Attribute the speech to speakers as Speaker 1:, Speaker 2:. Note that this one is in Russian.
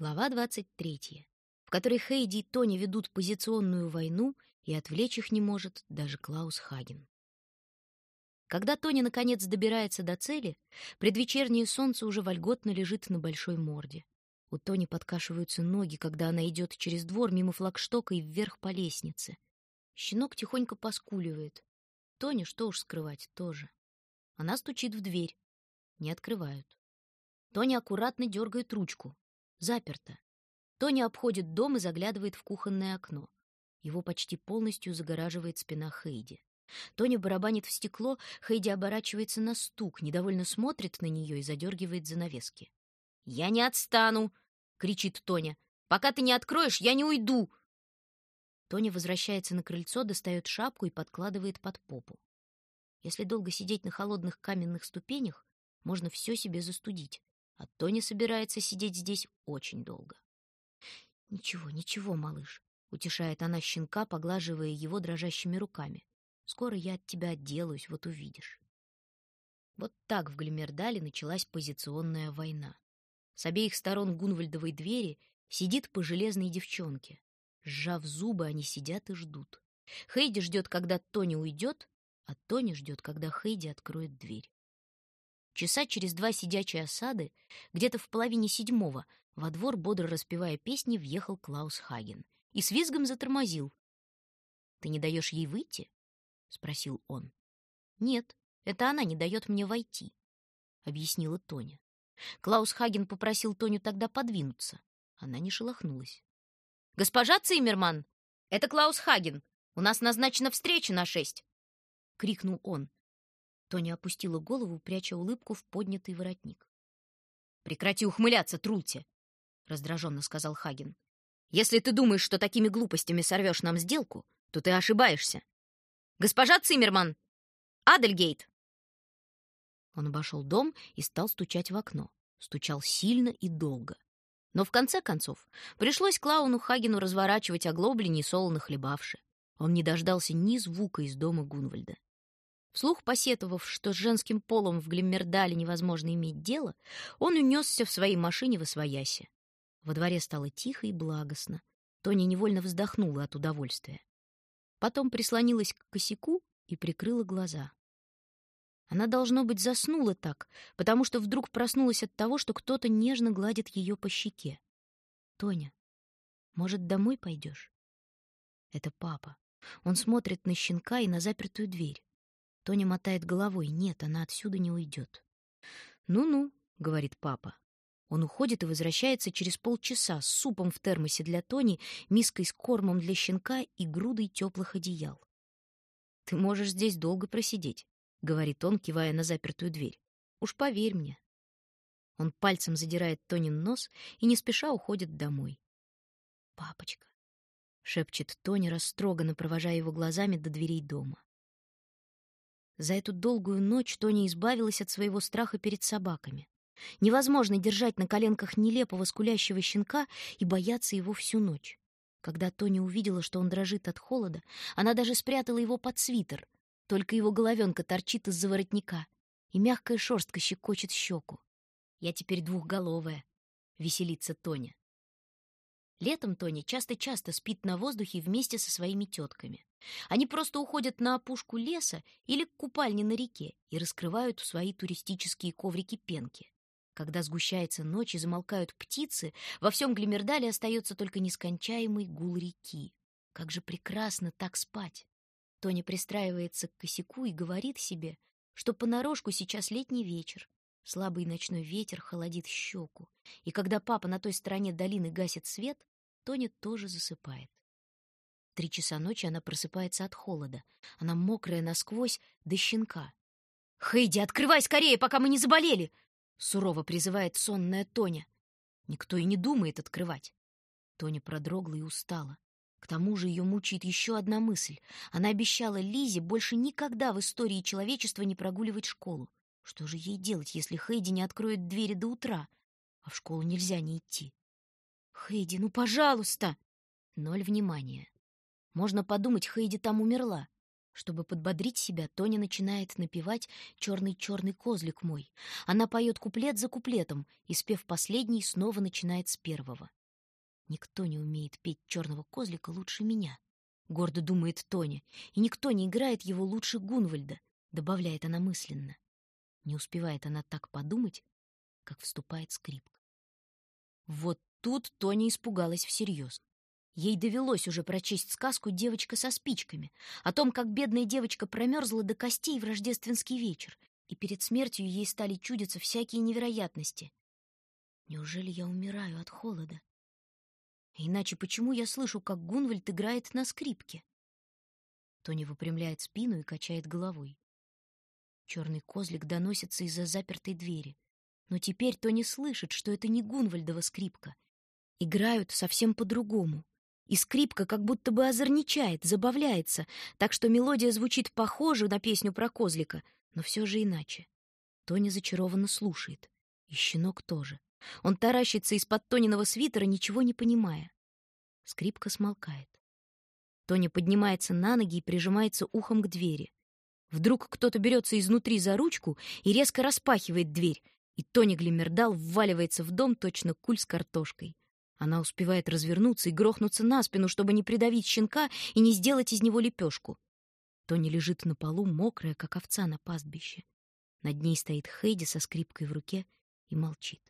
Speaker 1: Глава 23, в которой Хейди и Тони ведут позиционную войну, и отвлечь их не может даже Клаус Хаген. Когда Тони наконец добирается до цели, предвечернее солнце уже вольготно лежит на большой морде. У Тони подкашиваются ноги, когда она идет через двор мимо флагштока и вверх по лестнице. Щенок тихонько поскуливает. Тони, что уж скрывать, тоже. Она стучит в дверь. Не открывают. Тони аккуратно дергает ручку. Заперто. Тони обходит дом и заглядывает в кухонное окно. Его почти полностью загораживает спина Хейди. Тони барабанит в стекло, Хейди оборачивается на стук, недовольно смотрит на нее и задергивает занавески. «Я не отстану!» — кричит Тоня. «Пока ты не откроешь, я не уйду!» Тоня возвращается на крыльцо, достает шапку и подкладывает под попу. Если долго сидеть на холодных каменных ступенях, можно все себе застудить а Тони собирается сидеть здесь очень долго. «Ничего, ничего, малыш», — утешает она щенка, поглаживая его дрожащими руками. «Скоро я от тебя отделаюсь, вот увидишь». Вот так в Глимердале началась позиционная война. С обеих сторон Гунвальдовой двери сидит по железной девчонке. Сжав зубы, они сидят и ждут. Хейди ждет, когда Тони уйдет, а Тони ждет, когда Хейди откроет дверь. Часа через два сидячей осады, где-то в половине седьмого, во двор, бодро распевая песни, въехал Клаус Хаген и с визгом затормозил. «Ты не даешь ей выйти?» — спросил он. «Нет, это она не дает мне войти», — объяснила Тоня. Клаус Хаген попросил Тоню тогда подвинуться. Она не шелохнулась. «Госпожа Циммерман! Это Клаус Хаген! У нас назначена встреча на шесть!» — крикнул он. Тоня опустила голову, пряча улыбку в поднятый воротник. «Прекрати ухмыляться, Трульте!» — раздраженно сказал Хаген. «Если ты думаешь, что такими глупостями сорвешь нам сделку, то ты ошибаешься. Госпожа Циммерман! Адельгейт!» Он обошел дом и стал стучать в окно. Стучал сильно и долго. Но в конце концов пришлось клауну Хагену разворачивать оглобли, несолоно хлебавши. Он не дождался ни звука из дома Гунвальда. Вслух посетовав, что с женским полом в Глиммердале невозможно иметь дело, он унесся в своей машине в Освояси. Во дворе стало тихо и благостно. Тоня невольно вздохнула от удовольствия. Потом прислонилась к косяку и прикрыла глаза. Она, должно быть, заснула так, потому что вдруг проснулась от того, что кто-то нежно гладит ее по щеке. «Тоня, может, домой пойдешь?» Это папа. Он смотрит на щенка и на запертую дверь. Тоня мотает головой. Нет, она отсюда не уйдет. «Ну-ну», — говорит папа. Он уходит и возвращается через полчаса с супом в термосе для Тони, миской с кормом для щенка и грудой теплых одеял. «Ты можешь здесь долго просидеть», — говорит он, кивая на запертую дверь. «Уж поверь мне». Он пальцем задирает Тонин нос и не спеша уходит домой. «Папочка», — шепчет Тони, растроганно провожая его глазами до дверей дома. За эту долгую ночь Тоня избавилась от своего страха перед собаками. Невозможно держать на коленках нелепого скулящего щенка и бояться его всю ночь. Когда Тоня увидела, что он дрожит от холода, она даже спрятала его под свитер. Только его головенка торчит из-за воротника, и мягкая шерстка щекочет щеку. «Я теперь двухголовая», — веселится Тоня. Летом Тони часто-часто спит на воздухе вместе со своими тетками. Они просто уходят на опушку леса или к купальне на реке и раскрывают свои туристические коврики-пенки. Когда сгущается ночь и замолкают птицы, во всем Глимердале остается только нескончаемый гул реки. Как же прекрасно так спать! Тоня пристраивается к косяку и говорит себе, что понарошку сейчас летний вечер. Слабый ночной ветер холодит щеку, и когда папа на той стороне долины гасит свет, Тоня тоже засыпает. Три часа ночи она просыпается от холода. Она мокрая насквозь до щенка. «Хейди, открывай скорее, пока мы не заболели!» Сурово призывает сонная Тоня. Никто и не думает открывать. Тоня продрогла и устала. К тому же ее мучает еще одна мысль. Она обещала Лизе больше никогда в истории человечества не прогуливать школу. Что же ей делать, если Хейди не откроет двери до утра? А в школу нельзя не идти. «Хейди, ну, пожалуйста!» Ноль внимания. Можно подумать, Хейди там умерла. Чтобы подбодрить себя, Тоня начинает напевать «Черный-черный козлик мой». Она поет куплет за куплетом, и, спев последний, снова начинает с первого. «Никто не умеет петь черного козлика лучше меня», — гордо думает Тоня, «и никто не играет его лучше Гунвальда», — добавляет она мысленно. Не успевает она так подумать, как вступает скрипка. Вот тут Тоня испугалась всерьез. Ей довелось уже прочесть сказку «Девочка со спичками», о том, как бедная девочка промерзла до костей в рождественский вечер, и перед смертью ей стали чудиться всякие невероятности. Неужели я умираю от холода? Иначе почему я слышу, как Гунвальд играет на скрипке? Тони выпрямляет спину и качает головой. Черный козлик доносится из-за запертой двери. Но теперь Тони слышит, что это не Гунвальдова скрипка. Играют совсем по-другому и скрипка как будто бы озорничает, забавляется, так что мелодия звучит похоже на песню про козлика, но все же иначе. Тоня зачарованно слушает. И щенок тоже. Он таращится из-под Тониного свитера, ничего не понимая. Скрипка смолкает. Тоня поднимается на ноги и прижимается ухом к двери. Вдруг кто-то берется изнутри за ручку и резко распахивает дверь, и Тони Глимердал вваливается в дом точно куль с картошкой. Она успевает развернуться и грохнуться на спину, чтобы не придавить щенка и не сделать из него лепешку. Тони лежит на полу, мокрая, как овца на пастбище. Над ней стоит Хейди со скрипкой в руке и молчит.